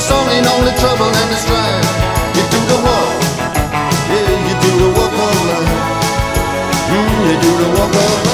It's only only trouble and it's. You do the walk, yeah, you do the walk mm, you do the walk.